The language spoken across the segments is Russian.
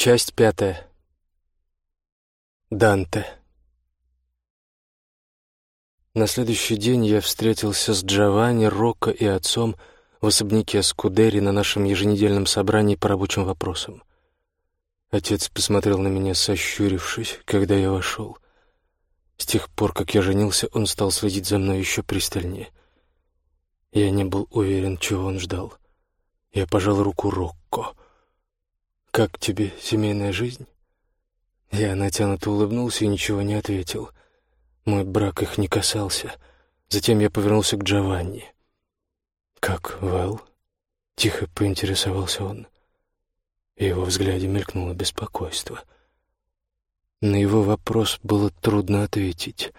Часть пятая. Данте. На следующий день я встретился с Джованни, Рокко и отцом в особняке Скудери на нашем еженедельном собрании по рабочим вопросам. Отец посмотрел на меня, сощурившись, когда я вошел. С тех пор, как я женился, он стал следить за мной еще пристальнее. Я не был уверен, чего он ждал. Я пожал руку Рокко. «Как тебе семейная жизнь?» Я натянуто улыбнулся и ничего не ответил. Мой брак их не касался. Затем я повернулся к Джованни. «Как, Вэл?» — тихо поинтересовался он. В его взгляде мелькнуло беспокойство. На его вопрос было трудно ответить.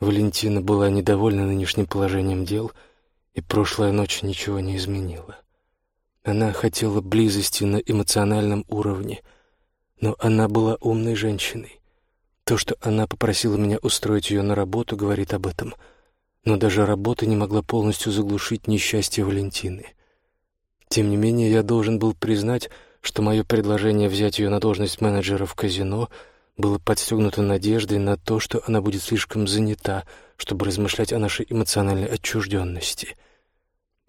Валентина была недовольна нынешним положением дел, и прошлая ночь ничего не изменила. Она хотела близости на эмоциональном уровне, но она была умной женщиной. То, что она попросила меня устроить ее на работу, говорит об этом. Но даже работа не могла полностью заглушить несчастье Валентины. Тем не менее, я должен был признать, что мое предложение взять ее на должность менеджера в казино было подстегнуто надеждой на то, что она будет слишком занята, чтобы размышлять о нашей эмоциональной отчужденности —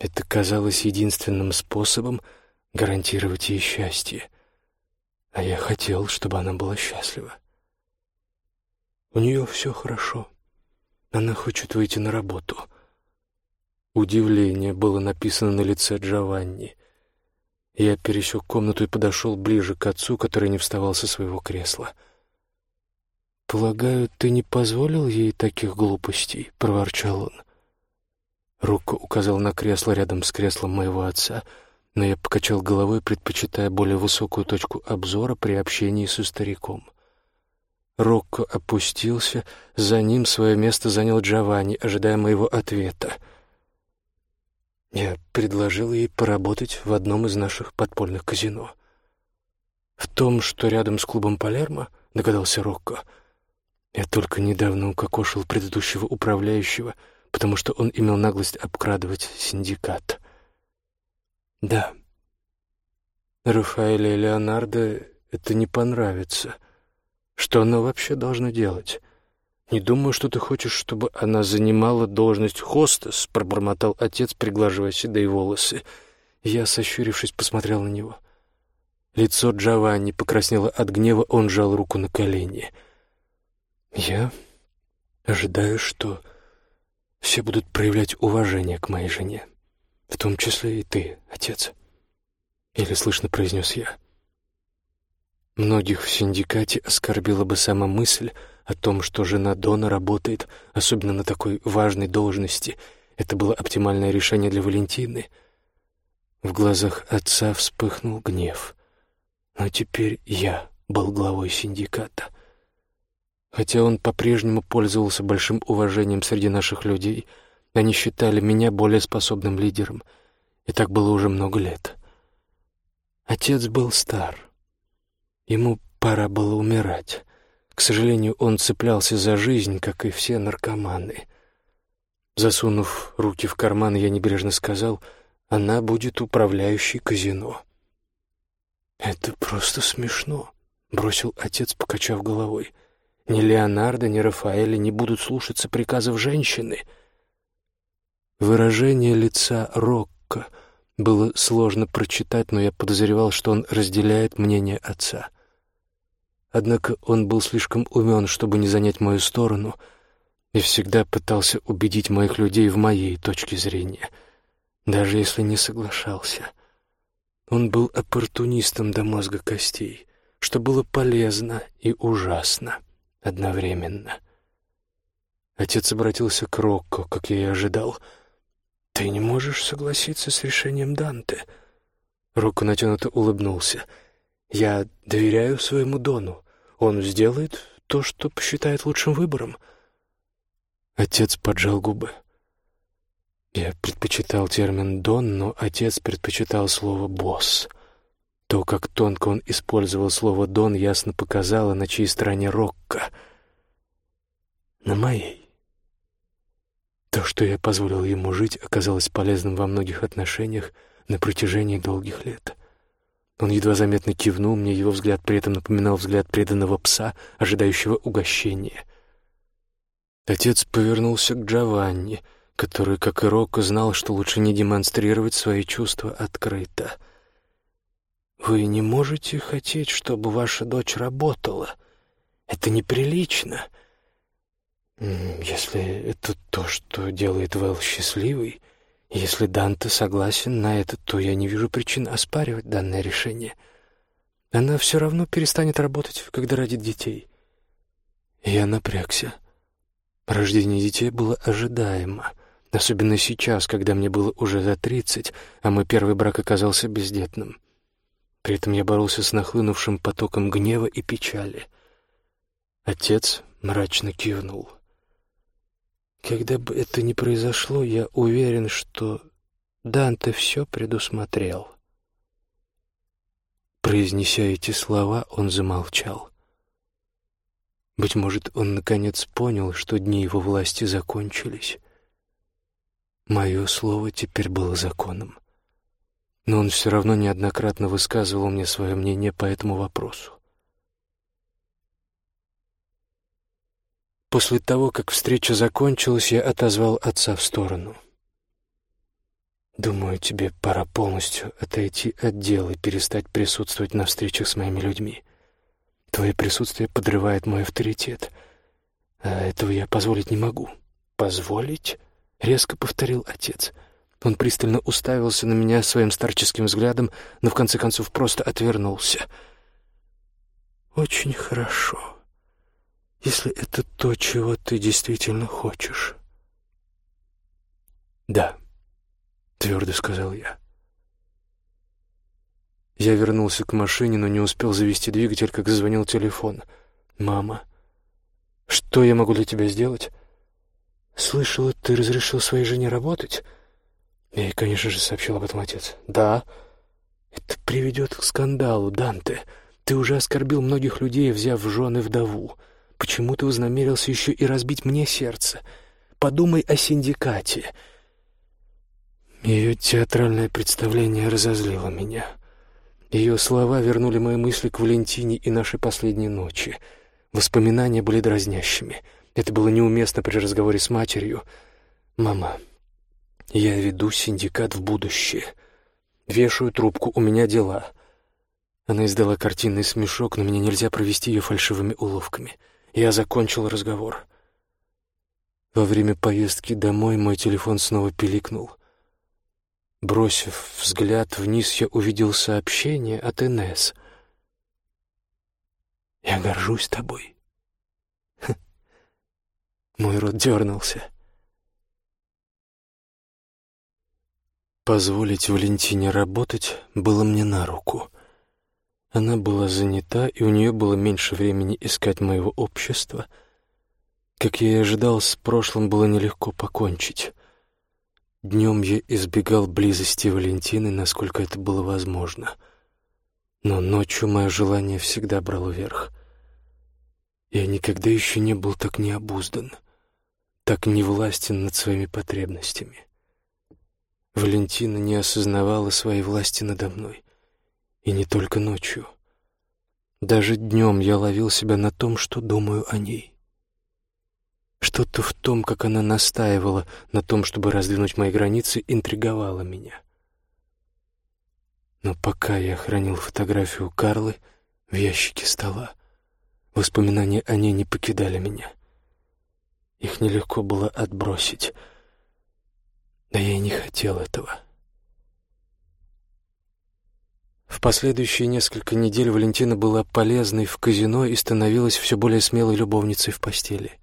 это казалось единственным способом гарантировать ей счастье. А я хотел, чтобы она была счастлива. У нее все хорошо. Она хочет выйти на работу. Удивление было написано на лице Джованни. Я пересек комнату и подошел ближе к отцу, который не вставал со своего кресла. «Полагаю, ты не позволил ей таких глупостей?» — проворчал он. Рука указал на кресло рядом с креслом моего отца, но я покачал головой, предпочитая более высокую точку обзора при общении со стариком. Рокко опустился, за ним свое место занял Джованни, ожидая моего ответа. Я предложил ей поработать в одном из наших подпольных казино. В том, что рядом с клубом Палермо, догадался Рокко, я только недавно укокошил предыдущего управляющего — потому что он имел наглость обкрадывать синдикат. Да, Рафаэле и Леонардо это не понравится. Что она вообще должна делать? Не думаю, что ты хочешь, чтобы она занимала должность хостес, пробормотал отец, приглаживая седые волосы. Я, сощурившись, посмотрел на него. Лицо Джованни покраснело от гнева, он жал руку на колени. Я ожидаю, что все будут проявлять уважение к моей жене, в том числе и ты, отец. Или слышно произнес я. Многих в синдикате оскорбила бы сама мысль о том, что жена Дона работает, особенно на такой важной должности. Это было оптимальное решение для Валентины. В глазах отца вспыхнул гнев. Но теперь я был главой синдиката — Хотя он по-прежнему пользовался большим уважением среди наших людей, они считали меня более способным лидером, и так было уже много лет. Отец был стар. Ему пора было умирать. К сожалению, он цеплялся за жизнь, как и все наркоманы. Засунув руки в карман, я небрежно сказал, она будет управляющей казино. «Это просто смешно», — бросил отец, покачав головой. Ни Леонардо, ни Рафаэля не будут слушаться приказов женщины. Выражение лица Рокко было сложно прочитать, но я подозревал, что он разделяет мнение отца. Однако он был слишком умен, чтобы не занять мою сторону, и всегда пытался убедить моих людей в моей точке зрения, даже если не соглашался. Он был оппортунистом до мозга костей, что было полезно и ужасно одновременно. Отец обратился к Рокко, как я и ожидал. «Ты не можешь согласиться с решением Данте?» Рокко натянуто улыбнулся. «Я доверяю своему Дону. Он сделает то, что посчитает лучшим выбором». Отец поджал губы. Я предпочитал термин «дон», но отец предпочитал слово «босс». То, как тонко он использовал слово «дон», ясно показало, на чьей стороне Рокко. На моей. То, что я позволил ему жить, оказалось полезным во многих отношениях на протяжении долгих лет. Он едва заметно кивнул мне, его взгляд при этом напоминал взгляд преданного пса, ожидающего угощения. Отец повернулся к Джованни, который, как и Рокко, знал, что лучше не демонстрировать свои чувства открыто. «Вы не можете хотеть, чтобы ваша дочь работала. Это неприлично. Если это то, что делает Вэл счастливой, если Данте согласен на это, то я не вижу причин оспаривать данное решение. Она все равно перестанет работать, когда родит детей». Я напрягся. Рождение детей было ожидаемо, особенно сейчас, когда мне было уже за тридцать, а мой первый брак оказался бездетным. При этом я боролся с нахлынувшим потоком гнева и печали. Отец мрачно кивнул. Когда бы это ни произошло, я уверен, что Данте все предусмотрел. Произнеся эти слова, он замолчал. Быть может, он наконец понял, что дни его власти закончились. Мое слово теперь было законом. Но он все равно неоднократно высказывал мне свое мнение по этому вопросу. После того, как встреча закончилась, я отозвал отца в сторону. «Думаю, тебе пора полностью отойти от дела и перестать присутствовать на встречах с моими людьми. Твое присутствие подрывает мой авторитет. А этого я позволить не могу. Позволить? Резко повторил отец. Он пристально уставился на меня своим старческим взглядом, но в конце концов просто отвернулся. Очень хорошо. Если это то, чего ты действительно хочешь. Да, твердо сказал я. Я вернулся к машине, но не успел завести двигатель, как зазвонил телефон. «Мама, что я могу для тебя сделать?» «Слышала, ты разрешил своей жене работать?» И, конечно же, сообщил об этом отец. «Да». «Это приведет к скандалу, Данте. Ты уже оскорбил многих людей, взяв в жены вдову. Почему ты вознамерился еще и разбить мне сердце? Подумай о синдикате». Ее театральное представление разозлило меня. Ее слова вернули мои мысли к Валентине и нашей последней ночи. Воспоминания были дразнящими. Это было неуместно при разговоре с матерью. «Мама, я веду синдикат в будущее. Вешаю трубку, у меня дела». Она издала картинный смешок, но мне нельзя провести ее фальшивыми уловками. Я закончил разговор. Во время поездки домой мой телефон снова пиликнул. Бросив взгляд вниз, я увидел сообщение от Инесс. «Я горжусь тобой». Мой рот дернулся. Позволить Валентине работать было мне на руку. Она была занята, и у нее было меньше времени искать моего общества. Как я и ожидал, с прошлым было нелегко покончить. Днем я избегал близости Валентины, насколько это было возможно. Но ночью мое желание всегда брало верх. Я никогда еще не был так необуздан, так невластен над своими потребностями. Валентина не осознавала своей власти надо мной. И не только ночью. Даже днем я ловил себя на том, что думаю о ней. Что-то в том, как она настаивала на том, чтобы раздвинуть мои границы, интриговало меня. Но пока я хранил фотографию Карлы в ящике стола, воспоминания о ней не покидали меня. Их нелегко было отбросить. Да я и не хотел этого. В последующие несколько недель Валентина была полезной в казино и становилась все более смелой любовницей в постели.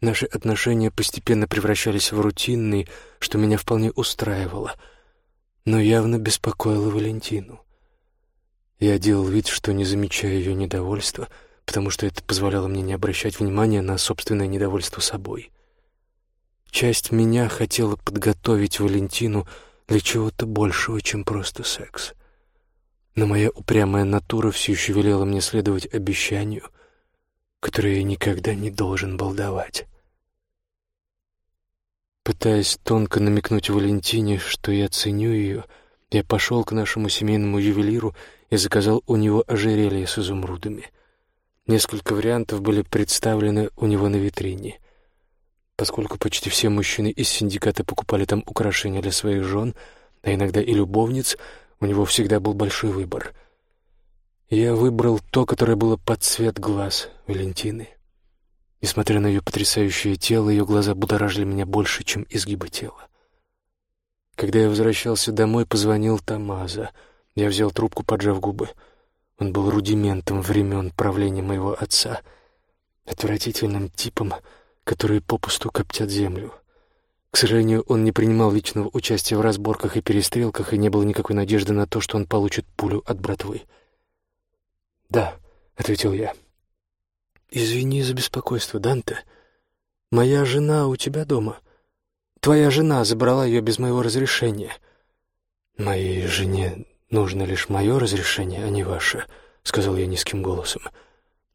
Наши отношения постепенно превращались в рутинные, что меня вполне устраивало, но явно беспокоило Валентину. Я делал вид, что не замечаю ее недовольства, потому что это позволяло мне не обращать внимания на собственное недовольство собой. Часть меня хотела подготовить Валентину для чего-то большего, чем просто секс. Но моя упрямая натура все еще велела мне следовать обещанию, которое я никогда не должен был давать. Пытаясь тонко намекнуть Валентине, что я ценю ее, я пошел к нашему семейному ювелиру и заказал у него ожерелье с изумрудами. Несколько вариантов были представлены у него на витрине. Поскольку почти все мужчины из синдиката покупали там украшения для своих жен, а иногда и любовниц, у него всегда был большой выбор. Я выбрал то, которое было под цвет глаз Валентины. Несмотря на ее потрясающее тело, ее глаза будоражили меня больше, чем изгибы тела. Когда я возвращался домой, позвонил Тамаза. Я взял трубку, поджав губы. Он был рудиментом времен правления моего отца, отвратительным типом, который попусту коптят землю. К сожалению, он не принимал личного участия в разборках и перестрелках, и не было никакой надежды на то, что он получит пулю от братвы. «Да», — ответил я. «Извини за беспокойство, Данте. Моя жена у тебя дома. Твоя жена забрала ее без моего разрешения». «Моей жене нужно лишь мое разрешение, а не ваше», — сказал я низким голосом.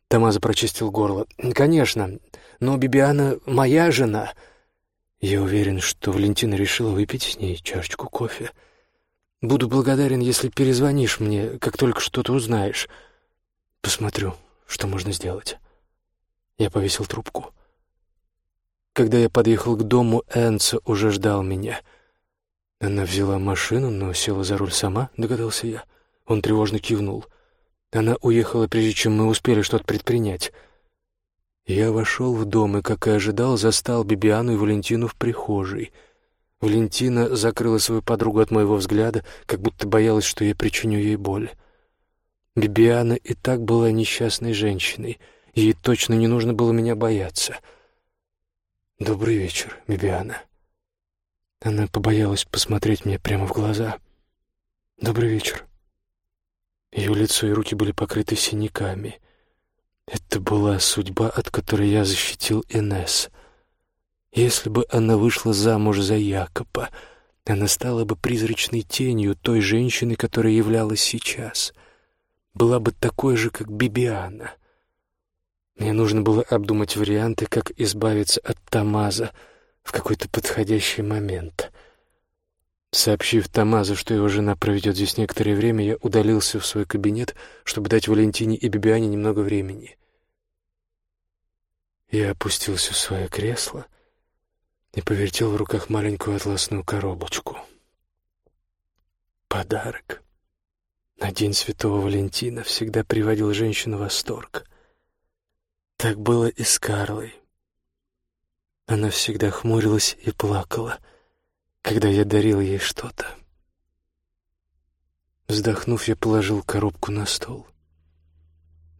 Тамаза прочистил горло. «Конечно, но Бибиана — моя жена». Я уверен, что Валентина решила выпить с ней чашечку кофе. Буду благодарен, если перезвонишь мне, как только что-то узнаешь. Посмотрю, что можно сделать. Я повесил трубку. Когда я подъехал к дому, Энца уже ждал меня. Она взяла машину, но села за руль сама, догадался я. Он тревожно кивнул. Она уехала, прежде чем мы успели что-то предпринять. Я вошел в дом и, как и ожидал, застал Бибиану и Валентину в прихожей. Валентина закрыла свою подругу от моего взгляда, как будто боялась, что я причиню ей боль. Бибиана и так была несчастной женщиной — Ей точно не нужно было меня бояться. «Добрый вечер, Бибиана». Она побоялась посмотреть мне прямо в глаза. «Добрый вечер». Ее лицо и руки были покрыты синяками. Это была судьба, от которой я защитил Инесс. Если бы она вышла замуж за Якоба, она стала бы призрачной тенью той женщины, которая являлась сейчас. Была бы такой же, как Бибиана — мне нужно было обдумать варианты, как избавиться от Тамаза в какой-то подходящий момент. Сообщив Тамазу, что его жена проведет здесь некоторое время, я удалился в свой кабинет, чтобы дать Валентине и Бибиане немного времени. Я опустился в свое кресло и повертел в руках маленькую атласную коробочку. Подарок. На День Святого Валентина всегда приводил женщину в восторг — так было и с Карлой. Она всегда хмурилась и плакала, когда я дарил ей что-то. Вздохнув, я положил коробку на стол.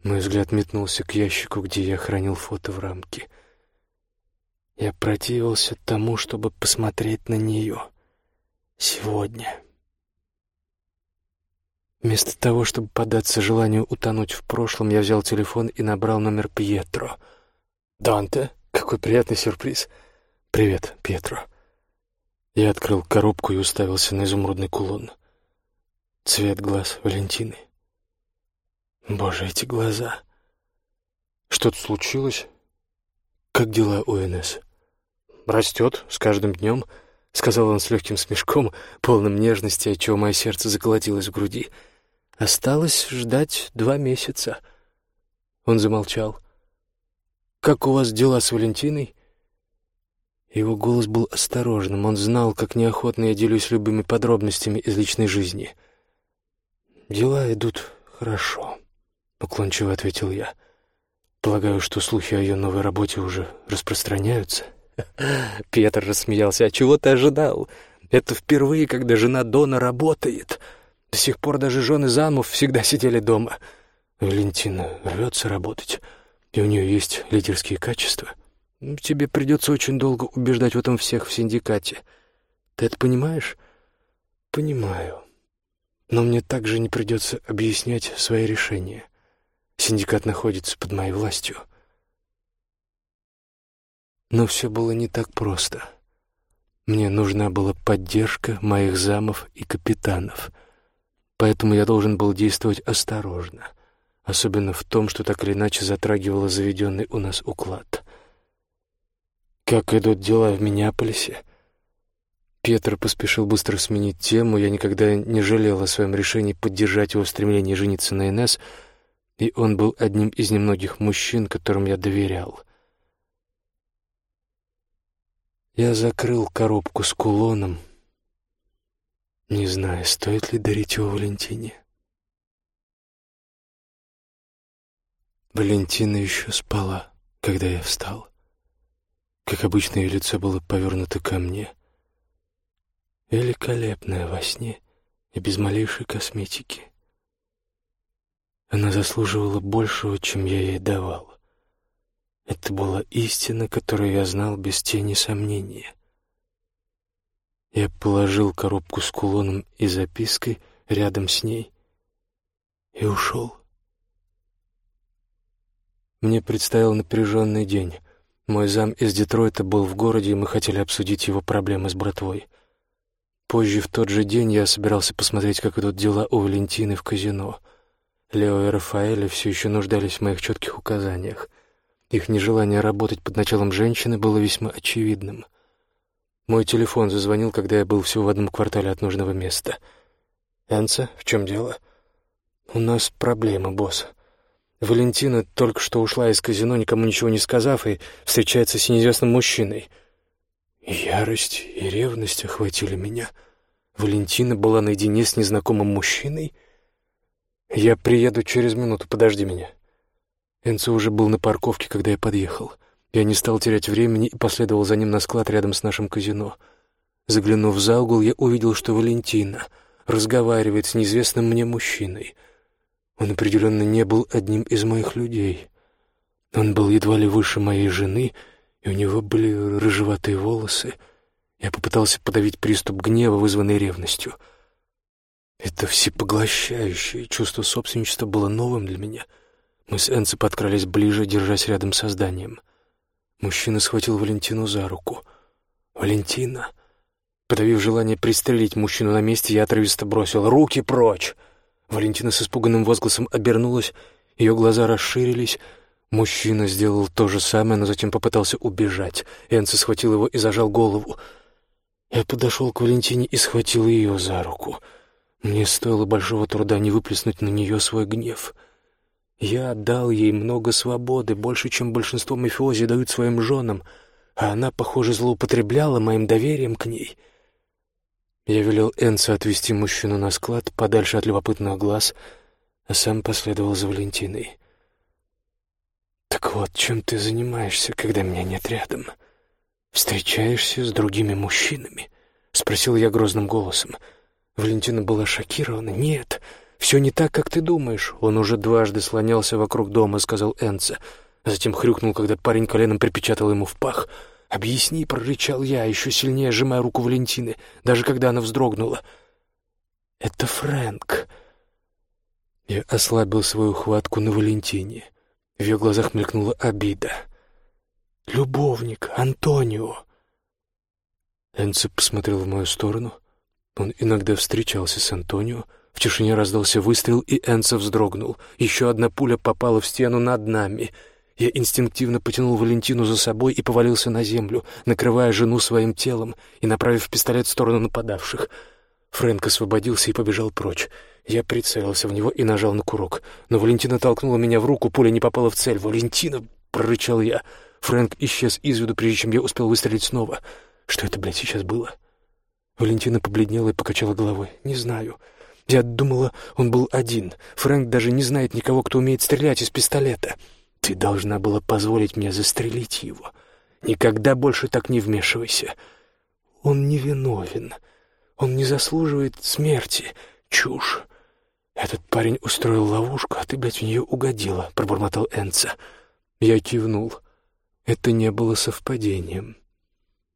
Мой взгляд метнулся к ящику, где я хранил фото в рамке. Я противился тому, чтобы посмотреть на нее сегодня. Вместо того, чтобы податься желанию утонуть в прошлом, я взял телефон и набрал номер Пьетро. «Данте? Какой приятный сюрприз!» «Привет, Пьетро». Я открыл коробку и уставился на изумрудный кулон. Цвет глаз Валентины. Боже, эти глаза. Что-то случилось? Как дела у НС? Растет с каждым днем, — сказал он с легким смешком, полным нежности, отчего мое сердце заколотилось в груди. — Осталось ждать два месяца. Он замолчал. «Как у вас дела с Валентиной?» Его голос был осторожным. Он знал, как неохотно я делюсь любыми подробностями из личной жизни. «Дела идут хорошо», — уклончиво ответил я. «Полагаю, что слухи о ее новой работе уже распространяются?» Петр рассмеялся. «А чего ты ожидал? Это впервые, когда жена Дона работает». До сих пор даже жены замов всегда сидели дома. Валентина рвется работать, и у нее есть лидерские качества. Тебе придется очень долго убеждать в этом всех в синдикате. Ты это понимаешь? Понимаю. Но мне также не придется объяснять свои решения. Синдикат находится под моей властью. Но все было не так просто. Мне нужна была поддержка моих замов и капитанов — Поэтому я должен был действовать осторожно, особенно в том, что так или иначе затрагивало заведенный у нас уклад. Как идут дела в Миннеаполисе? Петр поспешил быстро сменить тему. Я никогда не жалел о своем решении поддержать его стремление жениться на Инесс, и он был одним из немногих мужчин, которым я доверял. Я закрыл коробку с кулоном, не знаю, стоит ли дарить его Валентине. Валентина еще спала, когда я встал. Как обычно, ее лицо было повернуто ко мне. Великолепная во сне и без малейшей косметики. Она заслуживала большего, чем я ей давал. Это была истина, которую я знал без тени сомнения. Я положил коробку с кулоном и запиской рядом с ней и ушел. Мне предстоял напряженный день. Мой зам из Детройта был в городе, и мы хотели обсудить его проблемы с братвой. Позже, в тот же день, я собирался посмотреть, как идут дела у Валентины в казино. Лео и Рафаэля все еще нуждались в моих четких указаниях. Их нежелание работать под началом женщины было весьма очевидным. Мой телефон зазвонил, когда я был всего в одном квартале от нужного места. «Энца, в чем дело?» «У нас проблема, босс. Валентина только что ушла из казино, никому ничего не сказав, и встречается с неизвестным мужчиной». Ярость и ревность охватили меня. Валентина была наедине с незнакомым мужчиной. «Я приеду через минуту, подожди меня». Энцо уже был на парковке, когда я подъехал. Я не стал терять времени и последовал за ним на склад рядом с нашим казино. Заглянув за угол, я увидел, что Валентина разговаривает с неизвестным мне мужчиной. Он определенно не был одним из моих людей. Он был едва ли выше моей жены, и у него были рыжеватые волосы. Я попытался подавить приступ гнева, вызванный ревностью. Это всепоглощающее чувство собственничества было новым для меня. Мы с Энци подкрались ближе, держась рядом со зданием — Мужчина схватил Валентину за руку. «Валентина!» Подавив желание пристрелить мужчину на месте, я отрывисто бросил «Руки прочь!» Валентина с испуганным возгласом обернулась, ее глаза расширились. Мужчина сделал то же самое, но затем попытался убежать. Энце схватил его и зажал голову. Я подошел к Валентине и схватил ее за руку. Мне стоило большого труда не выплеснуть на нее свой гнев — я отдал ей много свободы, больше, чем большинство мафиози дают своим женам, а она, похоже, злоупотребляла моим доверием к ней. Я велел Энса отвезти мужчину на склад, подальше от любопытных глаз, а сам последовал за Валентиной. «Так вот, чем ты занимаешься, когда меня нет рядом? Встречаешься с другими мужчинами?» — спросил я грозным голосом. Валентина была шокирована. «Нет». «Все не так, как ты думаешь». Он уже дважды слонялся вокруг дома, сказал Энце. Затем хрюкнул, когда парень коленом припечатал ему в пах. «Объясни», — прорычал я, еще сильнее сжимая руку Валентины, даже когда она вздрогнула. «Это Фрэнк». Я ослабил свою хватку на Валентине. В ее глазах мелькнула обида. «Любовник, Антонио!» Энце посмотрел в мою сторону. Он иногда встречался с Антонио, в тишине раздался выстрел, и Энса вздрогнул. Еще одна пуля попала в стену над нами. Я инстинктивно потянул Валентину за собой и повалился на землю, накрывая жену своим телом и направив пистолет в сторону нападавших. Фрэнк освободился и побежал прочь. Я прицелился в него и нажал на курок. Но Валентина толкнула меня в руку, пуля не попала в цель. «Валентина!» — прорычал я. Фрэнк исчез из виду, прежде чем я успел выстрелить снова. Что это, блядь, сейчас было? Валентина побледнела и покачала головой. «Не знаю. Я думала, он был один. Фрэнк даже не знает никого, кто умеет стрелять из пистолета. Ты должна была позволить мне застрелить его. Никогда больше так не вмешивайся. Он невиновен. Он не заслуживает смерти. Чушь. Этот парень устроил ловушку, а ты, блядь, в нее угодила, — пробормотал Энца. Я кивнул. Это не было совпадением.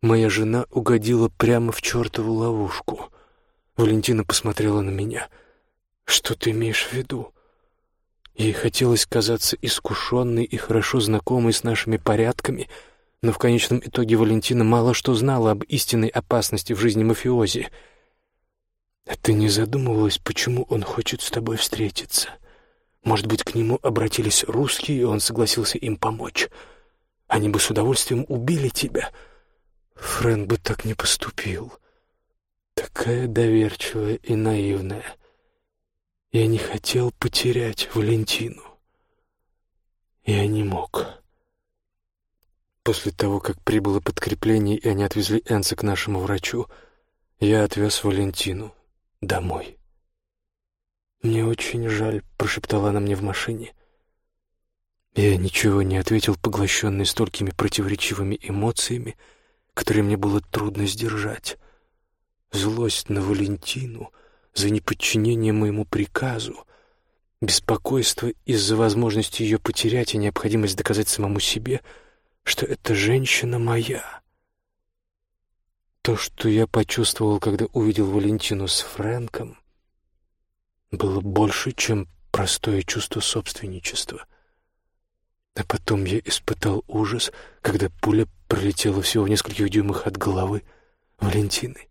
Моя жена угодила прямо в чертову ловушку — Валентина посмотрела на меня. «Что ты имеешь в виду?» Ей хотелось казаться искушенной и хорошо знакомой с нашими порядками, но в конечном итоге Валентина мало что знала об истинной опасности в жизни мафиози. «А ты не задумывалась, почему он хочет с тобой встретиться? Может быть, к нему обратились русские, и он согласился им помочь? Они бы с удовольствием убили тебя. Фрэнк бы так не поступил». такая доверчивая и наивная. Я не хотел потерять Валентину. Я не мог. После того, как прибыло подкрепление, и они отвезли Энса к нашему врачу, я отвез Валентину домой. «Мне очень жаль», — прошептала она мне в машине. Я ничего не ответил, поглощенный столькими противоречивыми эмоциями, которые мне было трудно сдержать. Злость на Валентину за неподчинение моему приказу, беспокойство из-за возможности ее потерять и необходимость доказать самому себе, что эта женщина моя. То, что я почувствовал, когда увидел Валентину с Фрэнком, было больше, чем простое чувство собственничества. А потом я испытал ужас, когда пуля пролетела всего в нескольких дюймах от головы Валентины.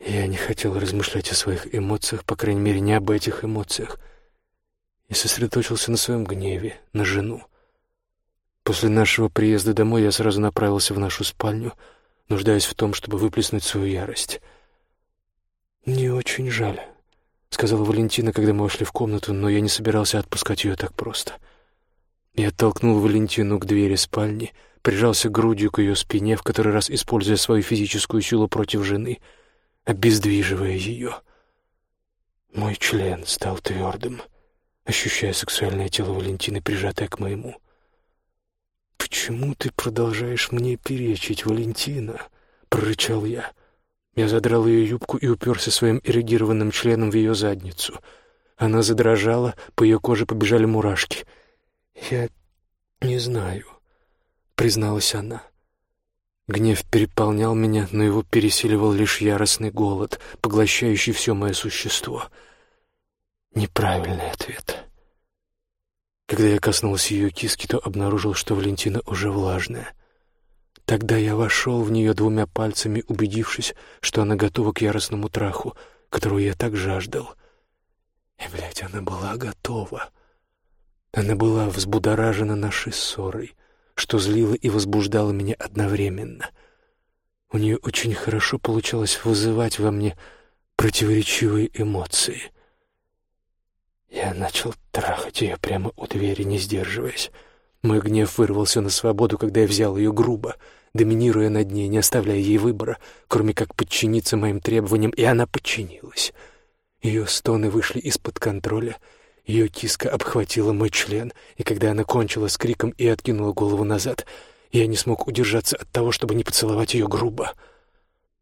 Я не хотел размышлять о своих эмоциях, по крайней мере, не об этих эмоциях. Я сосредоточился на своем гневе, на жену. После нашего приезда домой я сразу направился в нашу спальню, нуждаясь в том, чтобы выплеснуть свою ярость. «Мне очень жаль», — сказала Валентина, когда мы вошли в комнату, но я не собирался отпускать ее так просто. Я оттолкнул Валентину к двери спальни, прижался грудью к ее спине, в который раз используя свою физическую силу против жены — обездвиживая ее. Мой член стал твердым, ощущая сексуальное тело Валентины, прижатое к моему. «Почему ты продолжаешь мне перечить, Валентина?» — прорычал я. Я задрал ее юбку и уперся своим эрегированным членом в ее задницу. Она задрожала, по ее коже побежали мурашки. «Я не знаю», — призналась она. Гнев переполнял меня, но его пересиливал лишь яростный голод, поглощающий все мое существо. Неправильный ответ. Когда я коснулся ее киски, то обнаружил, что Валентина уже влажная. Тогда я вошел в нее двумя пальцами, убедившись, что она готова к яростному траху, которого я так жаждал. И, блядь, она была готова. Она была взбудоражена нашей ссорой — что злило и возбуждало меня одновременно. У нее очень хорошо получалось вызывать во мне противоречивые эмоции. Я начал трахать ее прямо у двери, не сдерживаясь. Мой гнев вырвался на свободу, когда я взял ее грубо, доминируя над ней, не оставляя ей выбора, кроме как подчиниться моим требованиям, и она подчинилась. Ее стоны вышли из-под контроля — ее киска обхватила мой член, и когда она кончила с криком и откинула голову назад, я не смог удержаться от того, чтобы не поцеловать ее грубо.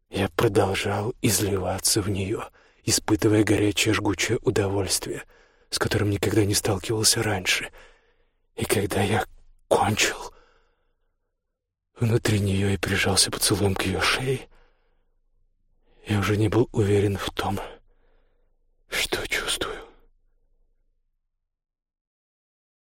Я продолжал изливаться в нее, испытывая горячее жгучее удовольствие, с которым никогда не сталкивался раньше. И когда я кончил, внутри нее и прижался поцелуем к ее шее, я уже не был уверен в том, что